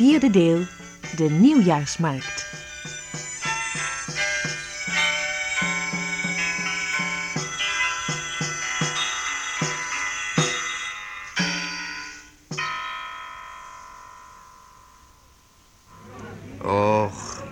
Vierde deel, de Nieuwjaarsmarkt. Och,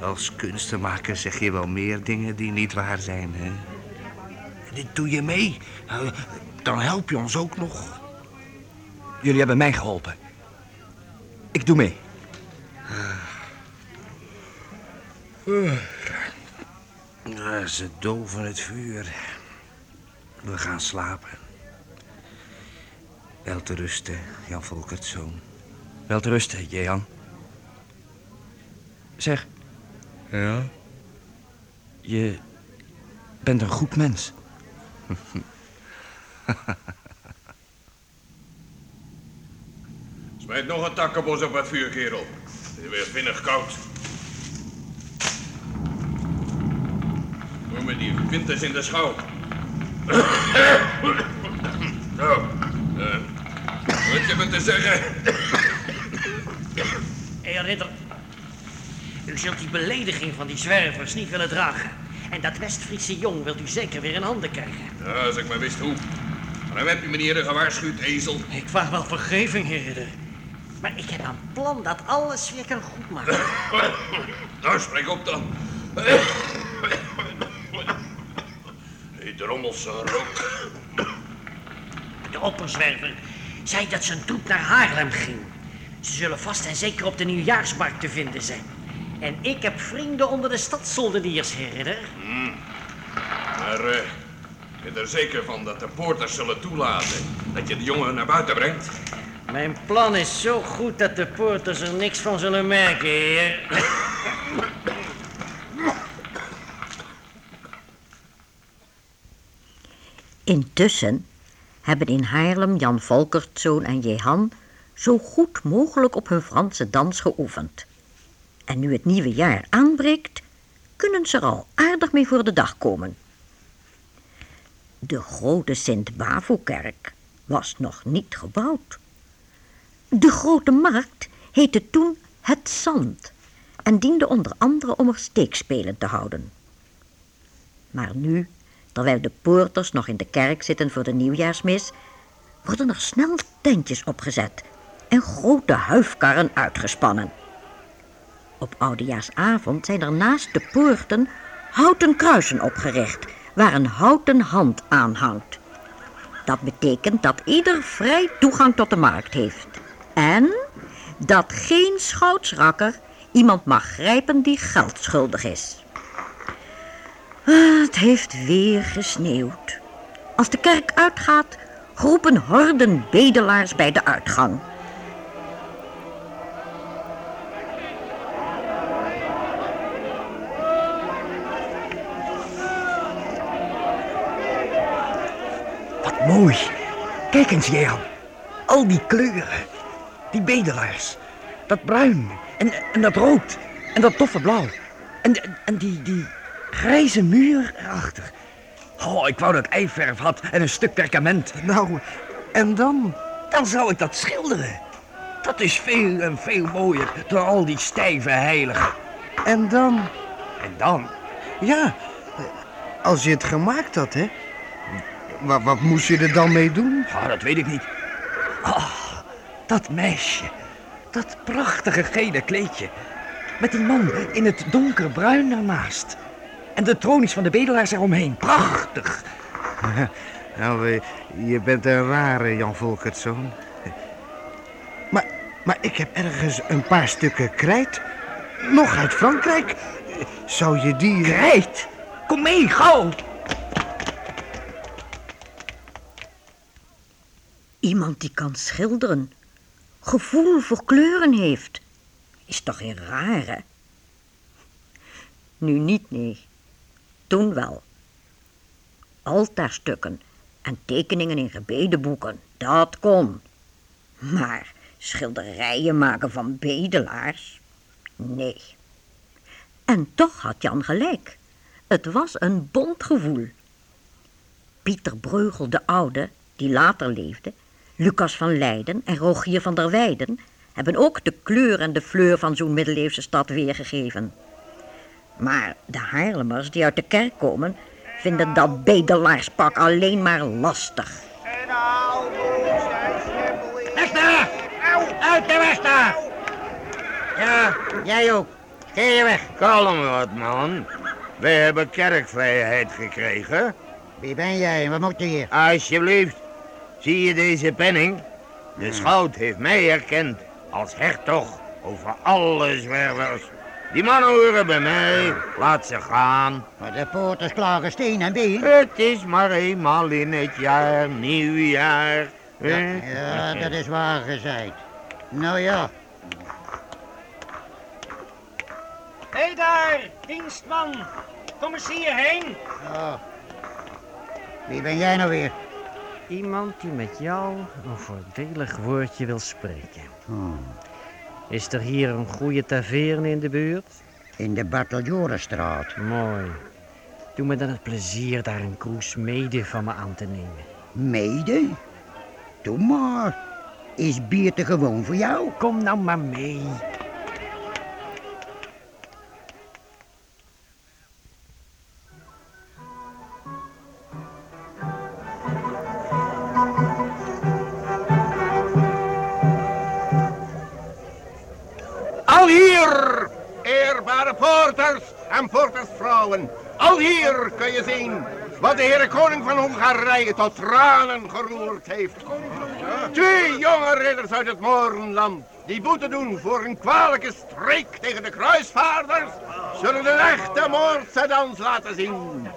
als kunstenmaker zeg je wel meer dingen die niet waar zijn, hè? Dit doe je mee. Nou, Dan help je ons ook nog. Jullie hebben mij geholpen. Ik doe mee. Ah, Ze doven het vuur. We gaan slapen. Wel te rusten, Jan Volkertzoon. Wel te rusten, Jehan. Zeg, Ja? je bent een goed mens. Smijt nog een takkenbos op het vuur, kerel. Het is weer vinnig koud. Doe me die winters in de schouw. Zo. eh, wat je me te zeggen? Hé, ridder. U zult die belediging van die zwervers niet willen dragen. En dat West-Friese jong wilt u zeker weer in handen krijgen. Ja, als ik maar wist hoe. Maar dan heb je meneer gewaarschuwd, ezel. Ik vraag wel vergeving, heer ridder. Maar ik heb een plan dat alles weer kan goedmaken. Nou, spreek op dan. Die drommelse rook. De opperzwerver zei dat zijn troep naar Haarlem ging. Ze zullen vast en zeker op de nieuwjaarsmarkt te vinden zijn. En ik heb vrienden onder de stadssoldeniers, heer ridder. Maar eh, ben je er zeker van dat de poorters zullen toelaten dat je de jongen naar buiten brengt? Mijn plan is zo goed dat de poorters er niks van zullen merken, heer. Intussen hebben in Haarlem Jan Volkertzoon en Jehan zo goed mogelijk op hun Franse dans geoefend. En nu het nieuwe jaar aanbreekt, kunnen ze er al aardig mee voor de dag komen. De grote Sint-Bavo-kerk was nog niet gebouwd. De grote markt heette toen Het Zand en diende onder andere om er steekspelen te houden. Maar nu, terwijl de poorters nog in de kerk zitten voor de nieuwjaarsmis, worden er snel tentjes opgezet en grote huifkarren uitgespannen. Op oudejaarsavond zijn er naast de poorten houten kruisen opgericht waar een houten hand aan hangt. Dat betekent dat ieder vrij toegang tot de markt heeft. En dat geen schoutsrakker iemand mag grijpen die geld schuldig is. Ah, Het heeft weer gesneeuwd. Als de kerk uitgaat, roepen horden bedelaars bij de uitgang. Wat mooi. Kijk eens, Jehan. Al die kleuren. Die bedelaars. Dat bruin. En, en dat rood. En dat toffe blauw. En, en die, die grijze muur erachter. Oh, ik wou dat ik eiverf had en een stuk perkament. Nou, en dan? Dan zou ik dat schilderen. Dat is veel en veel mooier dan al die stijve heiligen. En dan? En dan? Ja, als je het gemaakt had, hè? Wat, wat moest je er dan mee doen? Ah, dat weet ik niet. Ah, dat meisje. Dat prachtige gele kleedje. Met die man in het donkerbruin ernaast. En de tronies van de bedelaars eromheen. Prachtig. Nou, eh, je bent een rare Jan Volkertzoon. Maar, maar ik heb ergens een paar stukken krijt. Nog uit Frankrijk. Zou je die... Krijt. Kom mee, gauw. Iemand die kan schilderen. Gevoel voor kleuren heeft. Is toch geen rare? Nu niet, nee. Toen wel. Altaarstukken en tekeningen in gebedenboeken, dat kon. Maar schilderijen maken van bedelaars? Nee. En toch had Jan gelijk. Het was een bondgevoel. Pieter Breugel de Oude, die later leefde, Lucas van Leiden en Rogier van der Weijden hebben ook de kleur en de fleur van zo'n middeleeuwse stad weergegeven. Maar de Haarlemers die uit de kerk komen, vinden dat bedelaarspak alleen maar lastig. Daar! Uit de daar! Ja, jij ook. Ga je weg. Kalm wat, man. We hebben kerkvrijheid gekregen. Wie ben jij en wat moet je hier? Alsjeblieft. Zie je deze penning? De schout heeft mij erkend als hertog over alle zwervers. Die mannen horen bij mij. Laat ze gaan. Maar de poorters klagen steen en been. Het is maar eenmaal in het jaar, nieuwjaar. Ja, dat is waar gezegd. Nou ja, Hé hey daar, dienstman! Kom eens hierheen. oh. wie ben jij nou weer? Iemand die met jou een voordelig woordje wil spreken. Hmm. Is er hier een goede taverne in de buurt? In de Barteljorenstraat. Mooi. Doe me dan het plezier daar een kroes mede van me aan te nemen. Mede? Doe maar. Is bier te gewoon voor jou? Kom nou maar mee. Wat de Heere Koning van Hongarije tot tranen geroerd heeft. Twee jonge ridders uit het Moornland die boete doen voor een kwalijke streek tegen de kruisvaarders, zullen een echte Moorse dans laten zien.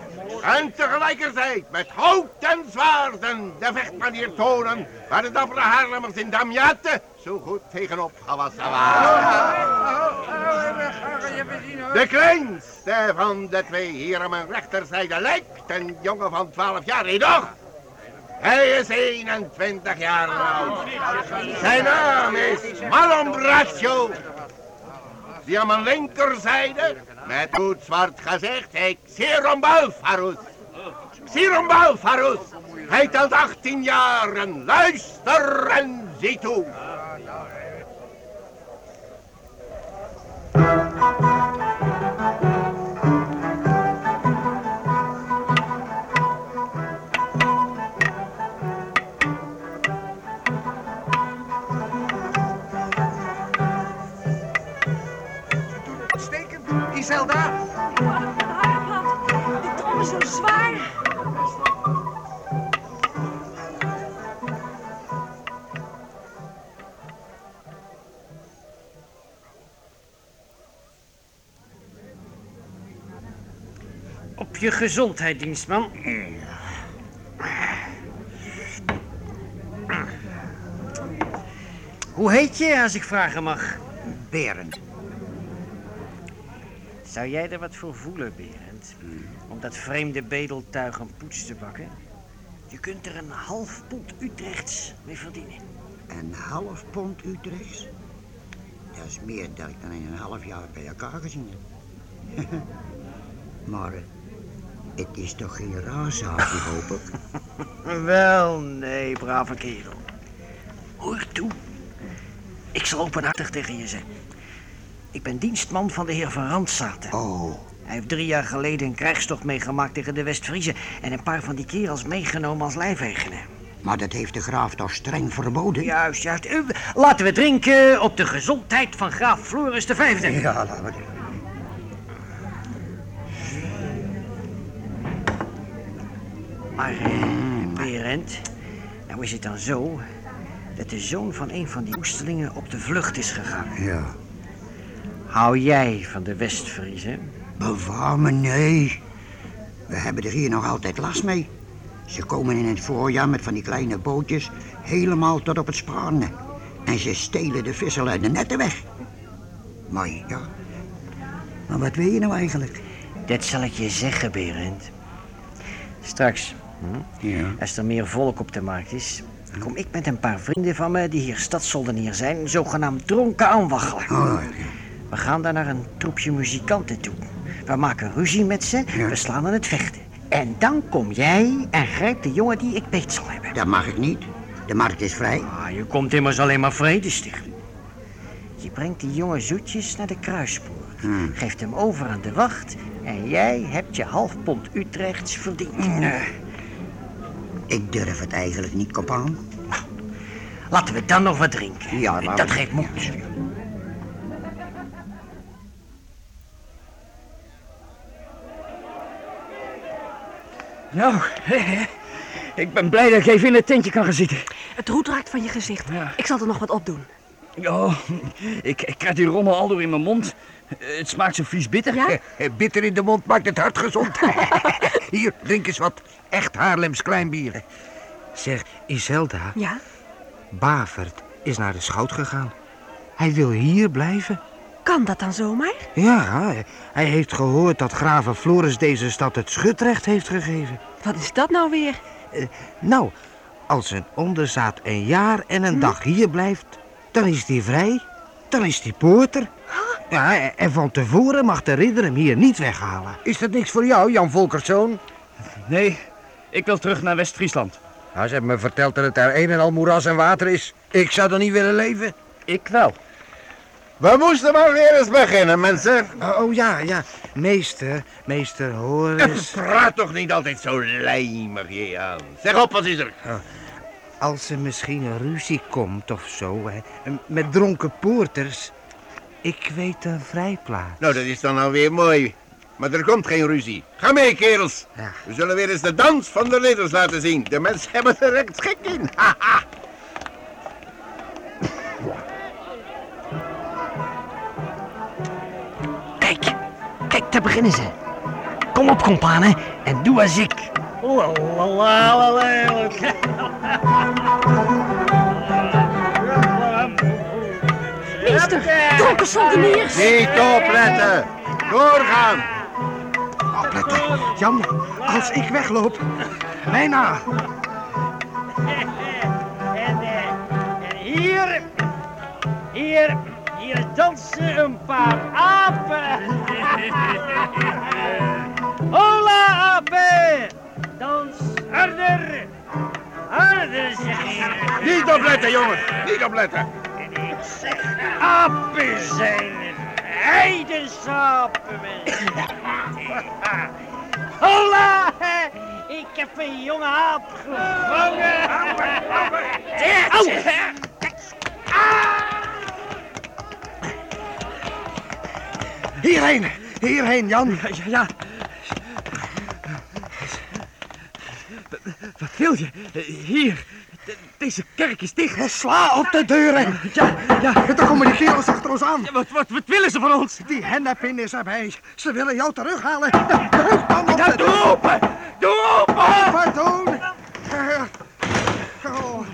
En tegelijkertijd met hout en zwaarden de vechtmanier tonen waar de dappere Haarlemmers in Damjate zo goed tegenop gewassen waren. De kleinste van de twee hier aan mijn rechterzijde lijkt een jongen van 12 jaar, toch? Hij is 21 jaar oud. Zijn naam is Malon Braccio. Die aan mijn linkerzijde, met goed zwart gezicht, heet Serombalfarus. Serombalfarus. Hij telt 18 jaar en luister en zie toe. Iselda. Die trom is zo zwaar. Op je gezondheid, dienstman. Hoe heet je, als ik vragen mag? Berend. Zou jij er wat voor voelen, Berend? Om dat vreemde bedeltuig een poets te bakken? Je kunt er een half pond Utrechts mee verdienen. Een half pond Utrechts? Dat is meer dan ik dan in een half jaar bij elkaar gezien heb. maar het is toch geen raar zaakje, hoop ik? Wel, nee, brave kerel. Hoor toe. Ik zal openhartig tegen je zeggen. Ik ben dienstman van de heer Van Randzaten. Oh, Hij heeft drie jaar geleden een krijgstocht meegemaakt tegen de West-Friezen... en een paar van die kerels meegenomen als lijfeigenaar. maar dat heeft de graaf toch streng verboden? Juist, juist. Laten we drinken op de gezondheid van graaf Floris de Vijfde. Ja, laten we. Maar, eh, Berend, nou is het dan zo... dat de zoon van een van die oestelingen op de vlucht is gegaan. Ja. Hou jij van de West-Friezen? Bewaar me, nee. We hebben er hier nog altijd last mee. Ze komen in het voorjaar met van die kleine bootjes helemaal tot op het Spaarne. En ze stelen de vissen uit de netten weg. Maar ja, maar wat wil je nou eigenlijk? Dat zal ik je zeggen, Berend. Straks, hm, Ja. als er meer volk op de markt is... kom ik met een paar vrienden van me die hier stadsoldenier zijn... zogenaamd dronken aanwaggelen. Oh, We gaan daar naar een troepje muzikanten toe. We maken ruzie met ze, we slaan aan het vechten. En dan kom jij en grijpt de jongen die ik beet zal hebben. dat mag ik niet. De markt is vrij. Ah, je komt immers alleen maar vrede stichten. Je brengt die jongen zoetjes naar de kruispoort. Geeft hem over aan de wacht. En jij hebt je half pond Utrechts verdiend. Ik durf het eigenlijk niet, kopaan. Laten we dan nog wat drinken. Ja, Dat geeft moed. Nou, ik ben blij dat ik even in het tentje kan gaan zitten. Het roet raakt van je gezicht. Ik zal er nog wat op doen. Ja, ik, ik krijg die rommel al door in mijn mond. Eh, Het smaakt zo vies bitter. Ja? Eh, Bitter in de mond maakt het hart gezond. Hier, drink eens wat. Echt Haarlems kleinbier. Zeg, Iselda, Ja? Bavert is naar de schout gegaan. Hij wil hier blijven. Kan dat dan zomaar? Ja, hij heeft gehoord dat graven Floris deze stad het schutrecht heeft gegeven. Wat is dat nou weer? Nou, als een onderzaat een jaar en een dag hier blijft, dan is hij vrij. Dan is hij poorter. Ja, en van tevoren mag de ridder hem hier niet weghalen. Is dat niks voor jou, Jan Volkerszoon? Nee, ik wil terug naar West-Friesland. Nou, ze hebben me verteld dat het daar een en al moeras en water is. Ik zou er niet willen leven. Ik wel. We moesten maar weer eens beginnen, mensen. Oh, oh, ja, ja. Meester, meester, hoor eens. Praat toch niet altijd zo lijmig, Jean. Zeg op, wat is er? Als er misschien een ruzie komt of zo, hè, met dronken poorters. Ik weet een vrijplaats. Nou, dat is dan alweer mooi. Maar er komt geen ruzie. Ga mee, kerels. Ja. We zullen weer eens de dans van de ridders laten zien. De mensen hebben er echt schik in. Haha. Kijk, daar beginnen ze. Kom op, companen, en doe als ik. Meester, dronken soldeniers! Niet opletten. Doorgaan. Opletten. Jan, als ik wegloop, mij na. En, eh, en hier, hier, hier een paar apen. Hola, apen! Dans harder! Harder, zeg. Niet opletten, jongens. Niet opletten. En ik zeg, apen zijn. Heidensapen, mensen. Hola! Ik heb een jonge aap gevangen. Au! Hierheen, hierheen, Jan. Ja, ja. Wat wil je? Hier, de- deze kerk is dicht. Sla op de deuren. Ja, ja. Dan komen die kerels achter ons aan. Wat, wat, wat willen ze van ons? Die hennepin is erbij. Ze willen jou terughalen. Druk dan op Ja, de doe open! Doe open! Pardon. Oh,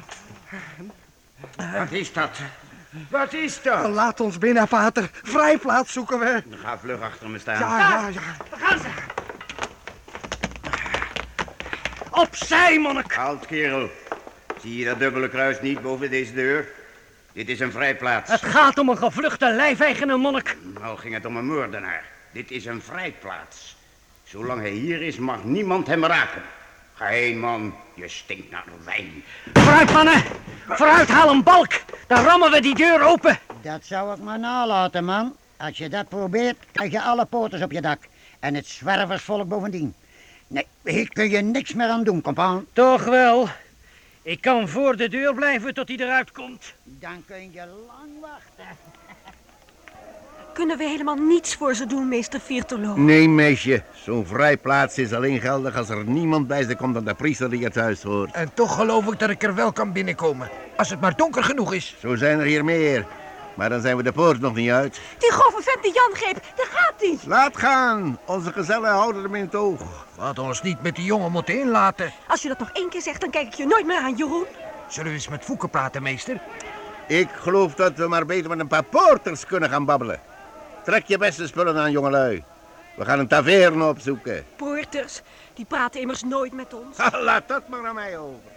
Wat is dat? Wat is dat? laat ons binnen, pater. Vrijplaats zoeken we. Ga vlug achter me staan. Ja, ja, ja. Opzij, monnik! Halt, kerel. Zie je dat dubbele kruis niet boven deze deur? Dit is een vrijplaats. Het gaat om een gevluchte lijfeigenaar, monnik. Nou ging het om een moordenaar. Dit is een vrijplaats. Zolang hij hier is, mag niemand hem raken. Ga heen, man. Je stinkt naar wijn. Vooruit, mannen! Vooruit, haal een balk! Dan rammen we die deur open. Dat zou ik maar nalaten, man. Als je dat probeert, krijg je alle poters op je dak. En het zwerversvolk bovendien. Nee, hier kun je niks meer aan doen, compaan. Toch wel. Ik kan voor de deur blijven tot hij eruit komt. Dan kun je lang wachten. Kunnen we helemaal niets voor ze doen, meester Viertolo? Nee, meisje. Zo'n vrijplaats is alleen geldig als er niemand bij ze komt dan de priester die het huis hoort. En toch geloof ik dat ik er wel kan binnenkomen. Als het maar donker genoeg is. Zo zijn er hier meer. Maar dan zijn we de poort nog niet uit. Die grove vent die Jan greep, daar gaat hij! Laat gaan. Onze gezellen houden hem in het oog. Laat ons niet met die jongen moeten inlaten. Als je dat nog één keer zegt, dan kijk ik je nooit meer aan, Jeroen. Zullen we eens met Voeken praten, meester? Ik geloof dat we maar beter met een paar poorters kunnen gaan babbelen. Trek je beste spullen aan, jongelui. We gaan een taverne opzoeken. Poorters, die praten immers nooit met ons. Laat dat maar aan mij over.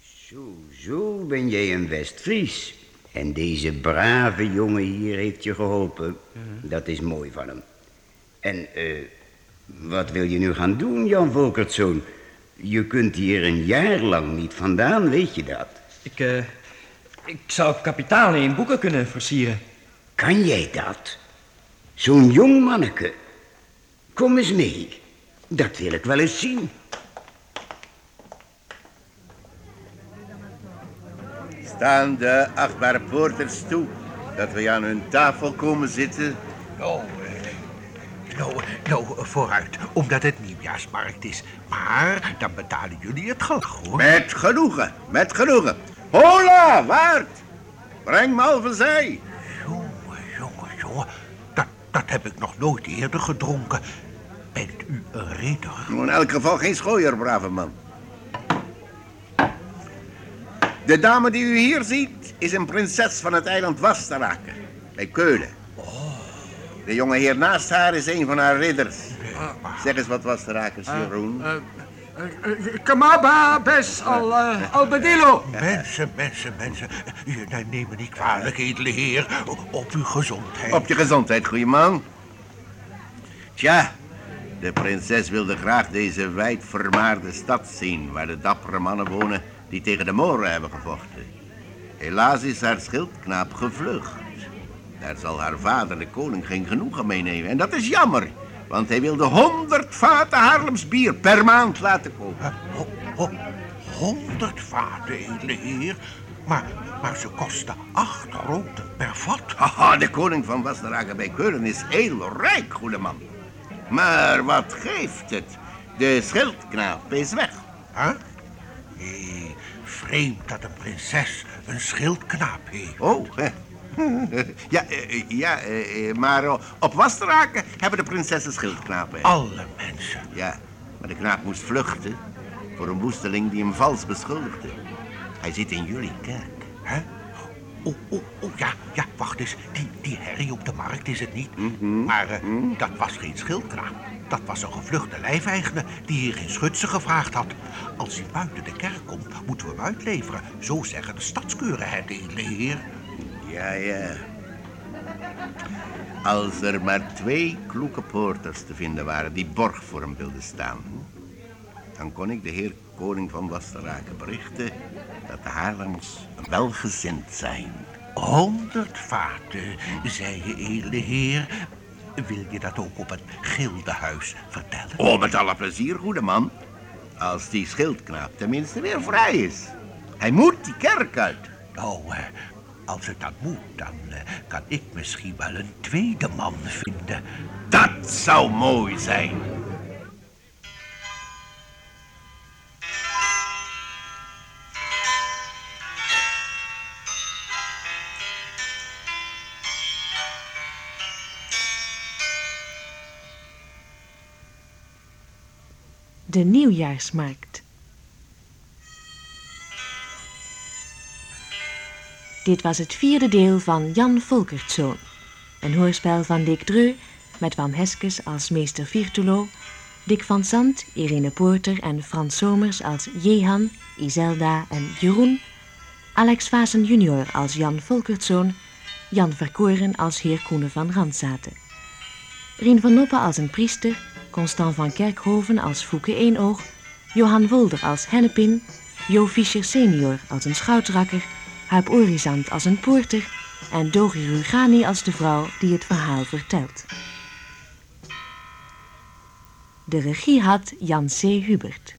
Zo, zo ben jij een Westfries. En deze brave jongen hier heeft je geholpen. Dat is mooi van hem. En, eh, wat wil je nu gaan doen, Jan Volkertzoon? Je kunt hier een jaar lang niet vandaan, weet je dat? Ik, eh, ik zou kapitalen in boeken kunnen versieren. Kan jij dat? Zo'n jong manneke. Kom eens mee. Dat wil ik wel eens zien. Staan de achtbare poorters toe dat we aan hun tafel komen zitten? Nou, eh, nou, nou, vooruit, omdat het nieuwjaarsmarkt is. Maar dan betalen jullie het gelag, hoor. Met genoegen, met genoegen. Hola, waard! Breng Malvezij. Jongen, jongen, jongen. Dat, dat heb ik nog nooit eerder gedronken. Bent u een ridder? In elk geval geen schooier, brave man. De dame die u hier ziet is een prinses van het eiland Wasteraken, bij Keulen. De jonge heer naast haar is een van haar ridders. Zeg eens wat Wasterakers, Jeroen. Kamaba, bes, al, uh, albedillo. Mensen, mensen, mensen. U, neem me niet kwalijk, edele heer. Op uw gezondheid. Op je gezondheid, goeie man. Tja, de prinses wilde graag deze wijdvermaarde stad zien... waar de dappere mannen wonen die tegen de Moren hebben gevochten. Helaas is haar schildknaap gevlucht. Daar zal haar vader, de koning, geen genoegen meenemen. En dat is jammer, want hij wilde honderd vaten Haarlems bier per maand laten kopen. Ho, ho, honderd vaten, edele heer. Maar, maar ze kosten acht roten per vat. Haha, de koning van Wasderaken bij Keulen is heel rijk, goede man. Maar wat geeft het? De schildknaap is weg. Huh? Nee, vreemd dat een prinses een schildknaap heeft. Oh, hè. Ja, eh, ja eh, eh, maar eh, op Wasderaken hebben de prinsessen schildknapen. Alle mensen. Ja, maar de knaap moest vluchten voor een woesteling die hem vals beschuldigde. Hij zit in jullie kerk. Hè? Oh, oh, oh, ja, ja, wacht eens. Die, die herrie op de markt is het niet. Mhm. Maar eh, dat was geen schildknaap. Dat was een gevluchte lijfeigenaar die hier geen schutsen gevraagd had. Als hij buiten de kerk komt, moeten we hem uitleveren. Zo zeggen de stadskeuren, het edele heer. Ja, ja. Als er maar twee kloeke poorters te vinden waren die borg voor hem wilden staan, dan kon ik de heer koning van Wasteraken berichten dat de Haarlemmers welgezind zijn. Honderd vaten, zei je edele heer. Wil je dat ook op het gildehuis vertellen? Oh, met alle plezier, goede man. Als die schildknaap tenminste weer vrij is. Hij moet die kerk uit. Nou, eh, als het dan moet, dan eh, kan ik misschien wel een tweede man vinden. Dat zou mooi zijn. De nieuwjaarsmarkt. Dit was het vierde deel van Jan Volkertzoon. Een hoorspel van Dick Dreu met Wam Heskes als meester Virtulo, Dick van Sant, Irene Poorter en Frans Somers als Jehan, Iselda en Jeroen, Alex Vazen junior als Jan Volkertzoon, Jan Verkoren als heer Koenen van Randzaten. Rien van Noppen als een priester, Constant van Kerkhoven als Fouke Eenoog, Johan Wolder als Hennepin, Jo Fischer senior als een schoutrakker, Huip Orizant als een poorter en Dogi Rugani als de vrouw die het verhaal vertelt. De regie had Jan C. Hubert.